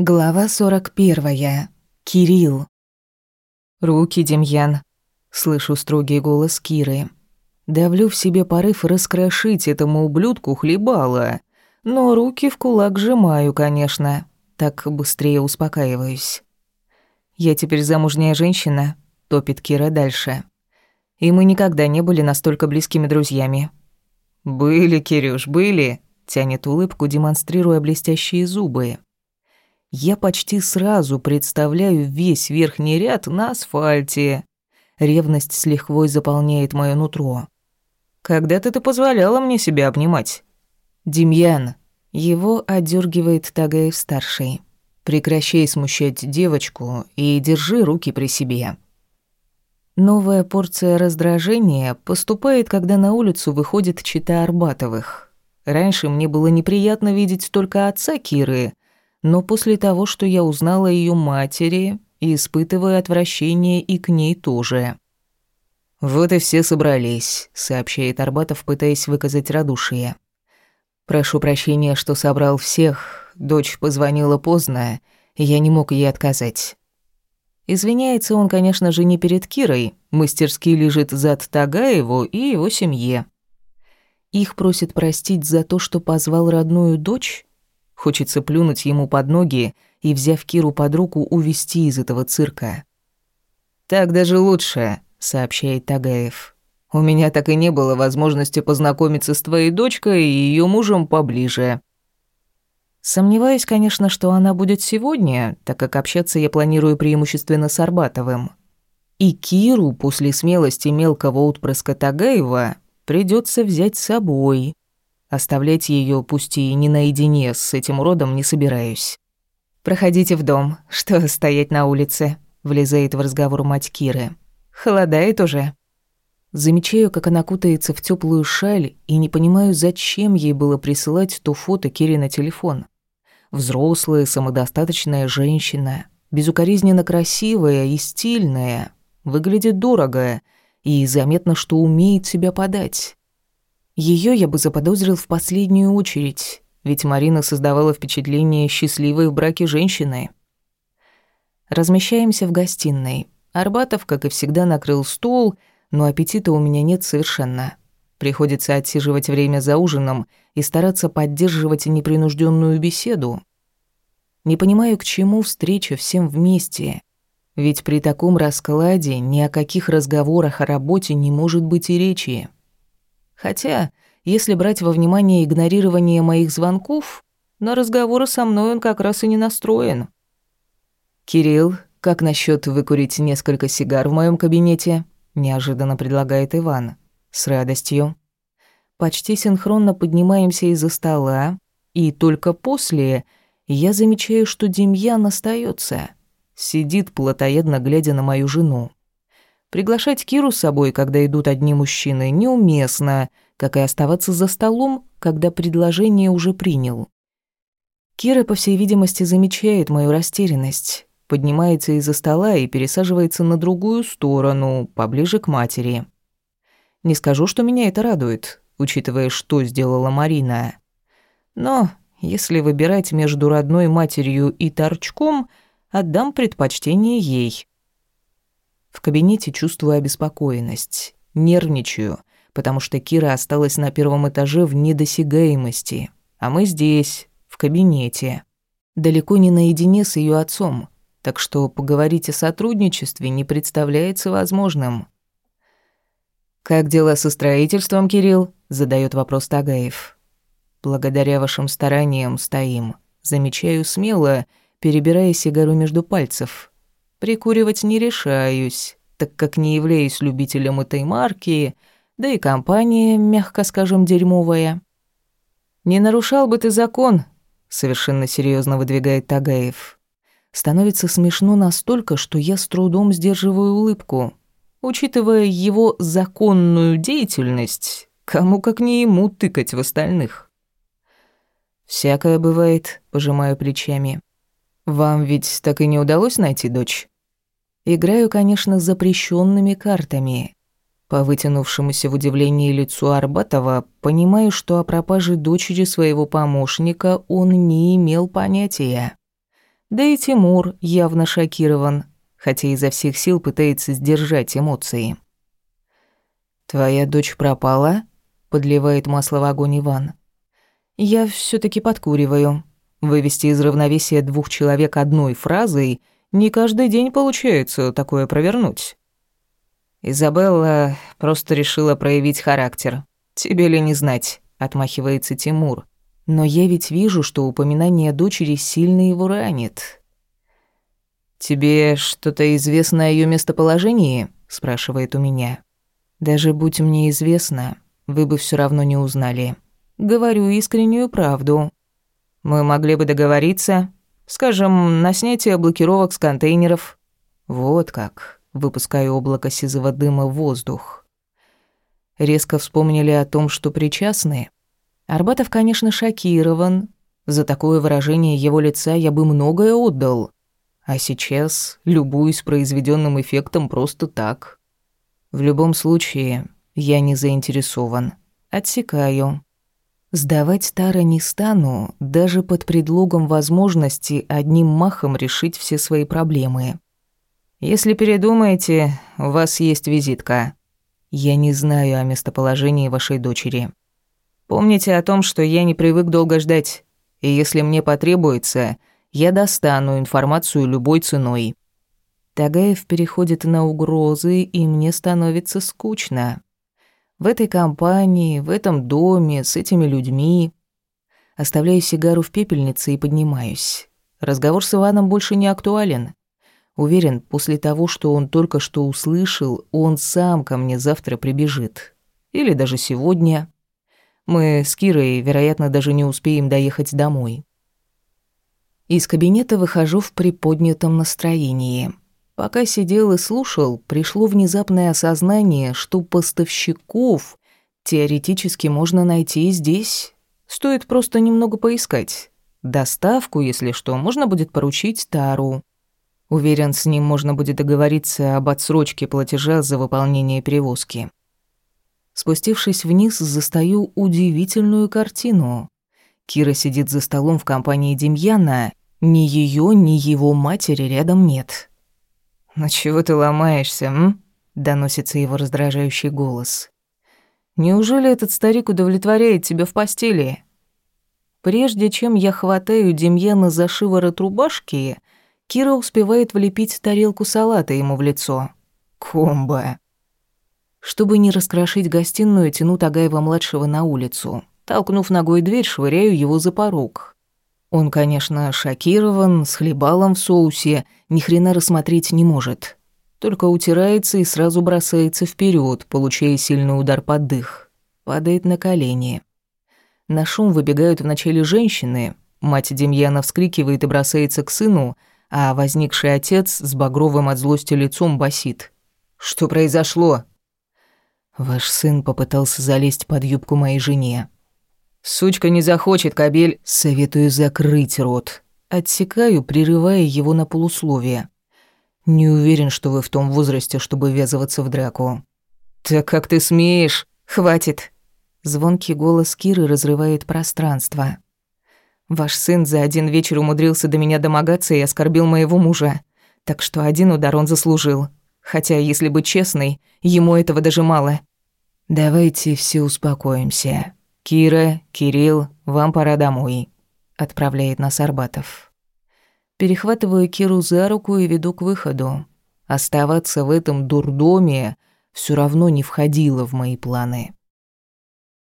Глава 41. Кирилл. «Руки, Демьян!» Слышу строгий голос Киры. Давлю в себе порыв раскрошить этому ублюдку хлебало. Но руки в кулак сжимаю, конечно. Так быстрее успокаиваюсь. «Я теперь замужняя женщина», — топит Кира дальше. «И мы никогда не были настолько близкими друзьями». «Были, Кирюш, были», — тянет улыбку, демонстрируя блестящие зубы я почти сразу представляю весь верхний ряд на асфальте. Ревность с лихвой заполняет моё нутро. «Когда-то ты позволяла мне себя обнимать?» «Демьян». Его одергивает Тагаев-старший. «Прекращай смущать девочку и держи руки при себе». Новая порция раздражения поступает, когда на улицу выходит чита Арбатовых. Раньше мне было неприятно видеть только отца Киры, но после того, что я узнала о её матери, испытываю отвращение и к ней тоже. «Вот и все собрались», — сообщает Арбатов, пытаясь выказать радушие. «Прошу прощения, что собрал всех. Дочь позвонила поздно, и я не мог ей отказать». Извиняется он, конечно же, не перед Кирой, мастерски лежит зад Тагаеву и его семье. Их просит простить за то, что позвал родную дочь? Хочется плюнуть ему под ноги и, взяв Киру под руку, увести из этого цирка. «Так даже лучше», — сообщает Тагаев. «У меня так и не было возможности познакомиться с твоей дочкой и ее мужем поближе». Сомневаюсь, конечно, что она будет сегодня, так как общаться я планирую преимущественно с Арбатовым. И Киру после смелости мелкого отпрыска Тагаева придется взять с собой. Оставлять ее, пусть и не наедине с этим уродом, не собираюсь. «Проходите в дом, что стоять на улице», — влезает в разговор мать Киры. «Холодает уже». Замечаю, как она кутается в теплую шаль и не понимаю, зачем ей было присылать то фото Кире на телефон. Взрослая, самодостаточная женщина, безукоризненно красивая и стильная, выглядит дорого и заметно, что умеет себя подать. Ее я бы заподозрил в последнюю очередь, ведь Марина создавала впечатление счастливой в браке женщины. Размещаемся в гостиной. Арбатов, как и всегда, накрыл стол, но аппетита у меня нет совершенно. Приходится отсиживать время за ужином и стараться поддерживать непринужденную беседу. Не понимаю, к чему встреча всем вместе. Ведь при таком раскладе ни о каких разговорах о работе не может быть и речи. Хотя, если брать во внимание игнорирование моих звонков, на разговоры со мной он как раз и не настроен. «Кирилл, как насчет выкурить несколько сигар в моем кабинете?» – неожиданно предлагает Иван. «С радостью». Почти синхронно поднимаемся из-за стола, и только после я замечаю, что Демьян остается, Сидит, плотоядно глядя на мою жену. Приглашать Киру с собой, когда идут одни мужчины, неуместно, как и оставаться за столом, когда предложение уже принял. Кира, по всей видимости, замечает мою растерянность, поднимается из-за стола и пересаживается на другую сторону, поближе к матери. Не скажу, что меня это радует, учитывая, что сделала Марина. Но если выбирать между родной матерью и торчком, отдам предпочтение ей. В кабинете чувствую обеспокоенность, нервничаю, потому что Кира осталась на первом этаже в недосягаемости, а мы здесь, в кабинете. Далеко не наедине с ее отцом, так что поговорить о сотрудничестве не представляется возможным. «Как дела со строительством, Кирилл?» – задает вопрос Тагаев. «Благодаря вашим стараниям стоим», – замечаю смело, перебирая сигару между пальцев. Прикуривать не решаюсь, так как не являюсь любителем этой марки, да и компания, мягко скажем, дерьмовая. «Не нарушал бы ты закон», — совершенно серьезно выдвигает Тагаев. Становится смешно настолько, что я с трудом сдерживаю улыбку. Учитывая его законную деятельность, кому как не ему тыкать в остальных. «Всякое бывает», — пожимаю плечами. Вам ведь так и не удалось найти дочь? Играю, конечно, с запрещенными картами. По вытянувшемуся в удивлении лицу Арбатова понимаю, что о пропаже дочери своего помощника он не имел понятия. Да и Тимур явно шокирован, хотя изо всех сил пытается сдержать эмоции. «Твоя дочь пропала?» — подливает масло в огонь Иван. «Я все таки подкуриваю. Вывести из равновесия двух человек одной фразой не каждый день получается такое провернуть». Изабелла просто решила проявить характер. «Тебе ли не знать?» — отмахивается Тимур. «Но я ведь вижу, что упоминание дочери сильно его ранит». «Тебе что-то известно о ее местоположении?» — спрашивает у меня. «Даже будь мне известно, вы бы все равно не узнали. Говорю искреннюю правду. Мы могли бы договориться, скажем, на снятие блокировок с контейнеров». «Вот как», — выпускаю облако сизого дыма в воздух. Резко вспомнили о том, что причастны. Арбатов, конечно, шокирован. За такое выражение его лица я бы многое отдал. А сейчас любуюсь произведенным эффектом просто так. В любом случае, я не заинтересован. Отсекаю. Сдавать Тара не стану, даже под предлогом возможности одним махом решить все свои проблемы. Если передумаете, у вас есть визитка. Я не знаю о местоположении вашей дочери. Помните о том, что я не привык долго ждать, и если мне потребуется, я достану информацию любой ценой». Тагаев переходит на угрозы, и мне становится скучно. В этой компании, в этом доме, с этими людьми. Оставляю сигару в пепельнице и поднимаюсь. Разговор с Иваном больше не актуален. Уверен, после того, что он только что услышал, он сам ко мне завтра прибежит. Или даже сегодня. Мы с Кирой, вероятно, даже не успеем доехать домой. Из кабинета выхожу в приподнятом настроении. Пока сидел и слушал, пришло внезапное осознание, что поставщиков теоретически можно найти и здесь. Стоит просто немного поискать. Доставку, если что, можно будет поручить Тару. Уверен, с ним можно будет договориться об отсрочке платежа за выполнение перевозки. Спустившись вниз, застаю удивительную картину. Кира сидит за столом в компании Демьяна. Ни ее, ни его матери рядом нет. «Ну чего ты ломаешься, м?» — доносится его раздражающий голос. «Неужели этот старик удовлетворяет тебя в постели?» Прежде чем я хватаю Демьяна за шиворот рубашки, Кира успевает влепить тарелку салата ему в лицо. Комбо. Чтобы не раскрошить гостиную, тяну Тагаева-младшего на улицу. Толкнув ногой дверь, швыряю его за порог. Он, конечно, шокирован, с хлебалом в соусе, ни хрена рассмотреть не может. Только утирается и сразу бросается вперед, получая сильный удар под дых. Падает на колени. На шум выбегают вначале женщины. Мать Демьяна вскрикивает и бросается к сыну, а возникший отец с багровым от злости лицом басит. «Что произошло?» «Ваш сын попытался залезть под юбку моей жене». «Сучка не захочет, кабель. Советую закрыть рот». Отсекаю, прерывая его на полусловие. «Не уверен, что вы в том возрасте, чтобы ввязываться в драку». «Так как ты смеешь? Хватит!» Звонкий голос Киры разрывает пространство. Ваш сын за один вечер умудрился до меня домогаться и оскорбил моего мужа. Так что один удар он заслужил. Хотя, если быть честной, ему этого даже мало. Давайте все успокоимся. Кира, Кирилл, вам пора домой. Отправляет нас Арбатов. Перехватываю Киру за руку и веду к выходу. Оставаться в этом дурдоме все равно не входило в мои планы.